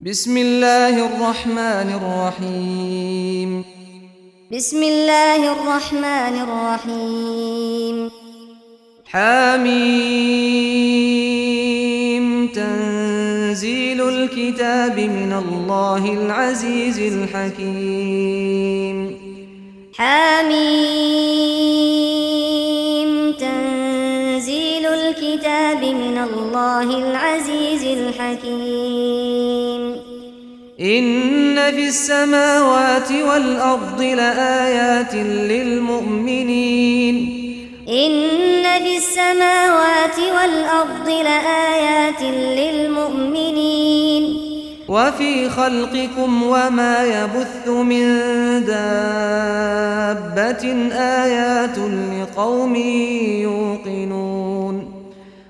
بسم الله الرحمن الرحيم بسم الله الرحمن الرحيم حميم تنزيل الكتاب من الله العزيز الحكيم حميم تنزيل الكتاب من الله العزيز الحكيم إن في السماوات والأرض لآيات للمؤمنين. إن في السماوات والأرض لآيات للمؤمنين. وفي خلقكم وما يبث من دابة آيات لقوم يوقنون.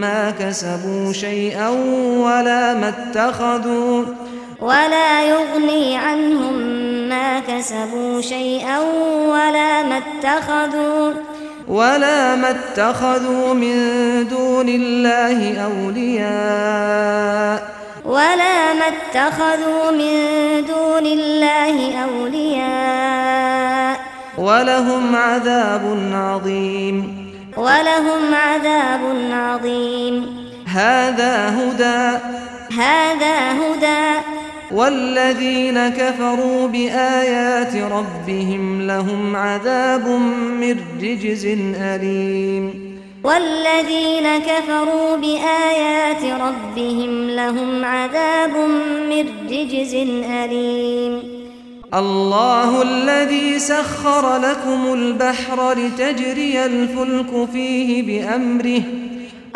ما كسبوا شيئا ولا ما اتخذوا. ولا يغني عنهم ما كسبوا شيئا ولا ما اتخذوا. ولا ما اتخذوا من دون الله أولياء. ولا ما اتخذوا من دون الله أولياء. ولهم عذاب عظيم. ولهم عذاب عظيم. هذا هدى. هذا هدى. والذين كفروا بآيات ربهم لهم عذاب من رجز أليم. والذين كفروا بآيات ربهم لهم عذاب من رجز أليم. الله الذي سخر لكم البحر لتجري الفلك فيه بأمره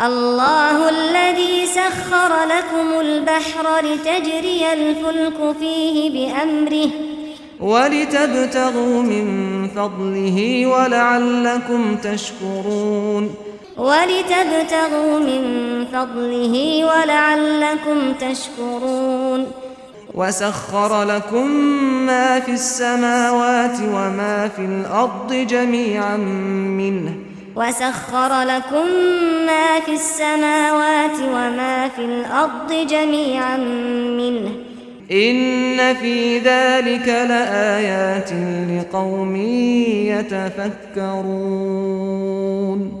الله الذي سخر لكم البحر لتجري الفلك فيه بأمره ولتبتغوا من فضله ولعلكم تشكرون ولتبتغوا من فضله ولعلكم تشكرون وسخر لكم ما في السماوات وما في الأرض جميعا منه. وسخر لكم ما في السماوات وما في الأرض جميعا منه. إن في ذلك لآيات لقوم يتفكرون.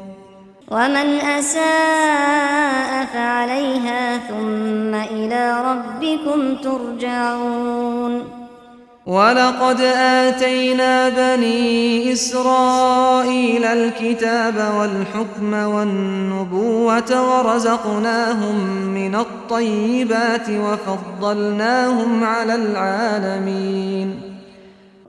ومن أساء فعليها ثم إلى ربكم ترجعون. ولقد آتينا بني إسرائيل الكتاب والحكم والنبوة ورزقناهم من الطيبات وفضلناهم على العالمين.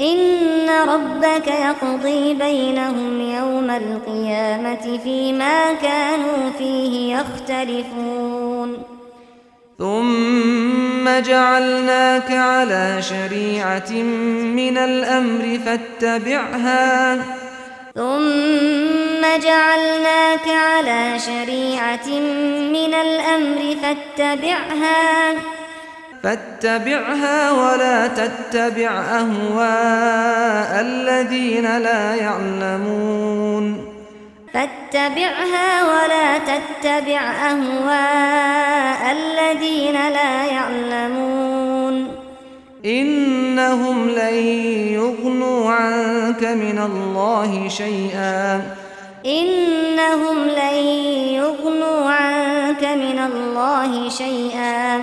ان ربك يقضي بينهم يوم القيامه فيما كانوا فيه يختلفون ثم جعلناك على شريعه من الامر فاتبعها ثم جعلناك على شريعه من الامر فاتبعها فاتبعها ولا تتبع أهواء الذين لا يعلمون. فاتبعها ولا تتبع أهواء الذين لا يعلمون. إنهم لن يغنوا عنك من الله شيئا. إنهم لن يغنوا عنك من الله شيئا.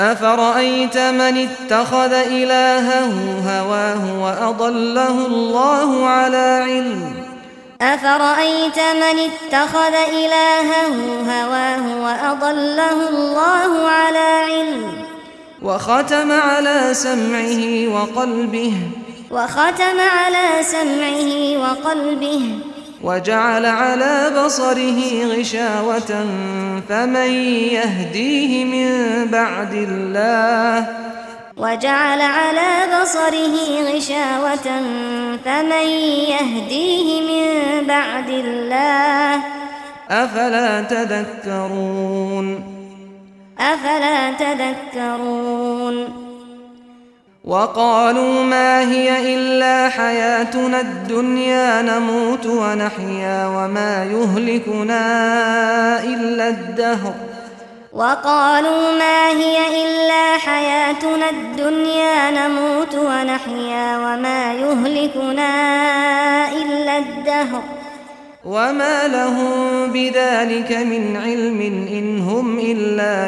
أفرأيت من اتخذ إلهه هواه وأضله الله على علم؟ أفرأيت من اتخذ إلهه هواه وأضله الله على علم؟ وختم على سمعه وقلبه. وختم على سمعه وقلبه. وجعل على بصره غشاوة فمن يهديه من بعد الله. وجعل على بصره غشاوة فمن يهديه من بعد الله. أفلا تذكرون؟ أفلا تذكرون؟ وقالوا ما هي إلا حياتنا الدنيا نموت ونحيا وما يهلكنا إلا الدهر. وقالوا ما هي إلا حياتنا الدنيا نموت ونحيا وما يهلكنا إلا الدهر. وما لهم بذلك من علم إن هم إلا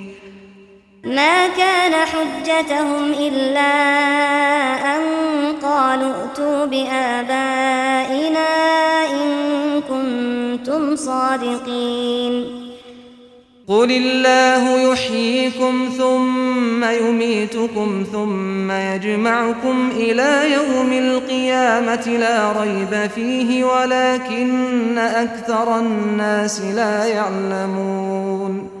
ما كان حجتهم إلا أن قالوا ائتوا بآبائنا إن كنتم صادقين. قل الله يحييكم ثم يميتكم ثم يجمعكم إلى يوم القيامة لا ريب فيه ولكن أكثر الناس لا يعلمون.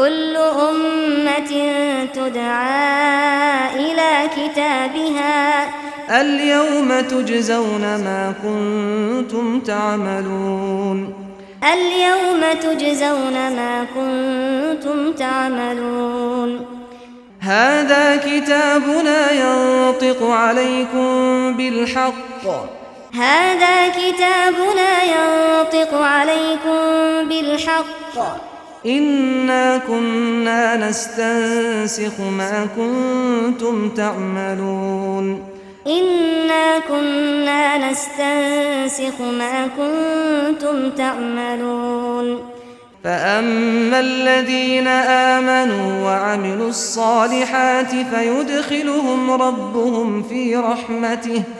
كل أمة تدعى إلى كتابها. اليوم تجزون ما كنتم تعملون. اليوم تجزون ما كنتم تعملون. هذا كتابنا ينطق عليكم بالحق. هذا كتابنا ينطق عليكم بالحق. إنا كنا نستنسخ ما كنتم تعملون إنا كنا نستنسخ ما كنتم تعملون فأما الذين آمنوا وعملوا الصالحات فيدخلهم ربهم في رحمته ۖ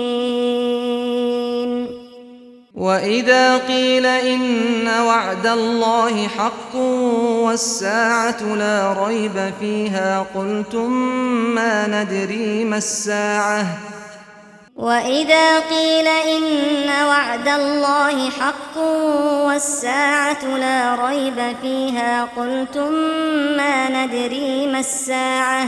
وَإِذَا قِيلَ إِنَّ وَعْدَ اللَّهِ حَقٌّ وَالسَّاعَةُ لَا رَيْبَ فِيهَا قُلْتُمْ مَا نَدْرِي مَا السَّاعَةُ وَإِذَا قِيلَ إِنَّ وَعْدَ اللَّهِ حَقٌّ وَالسَّاعَةُ لَا رَيْبَ فِيهَا قُلْتُمْ مَا نَدْرِي مَا السَّاعَةُ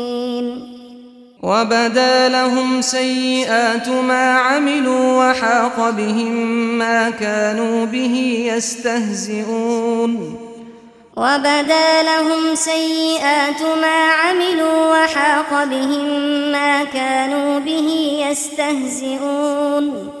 وبدا لهم سيئات ما عملوا وحاق بهم ما كانوا به يستهزئون. وبدا لهم سيئات ما عملوا وحاق بهم ما كانوا به يستهزئون.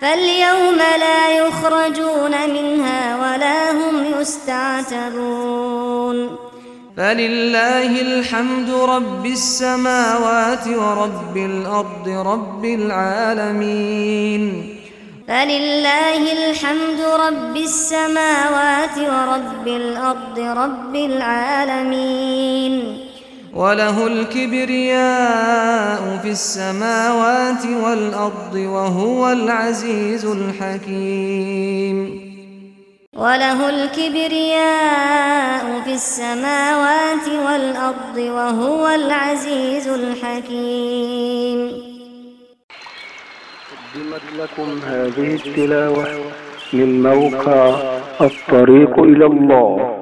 فاليوم لا يخرجون منها ولا هم يستعتبون فلله الحمد رب السماوات ورب الأرض رب العالمين فلله الحمد رب السماوات ورب الأرض رب العالمين وله الكبرياء في السماوات والأرض وهو العزيز الحكيم. وله الكبرياء في السماوات والأرض وهو العزيز الحكيم. قدمت لكم هذه التلاوة من موقع الطريق إلى الله.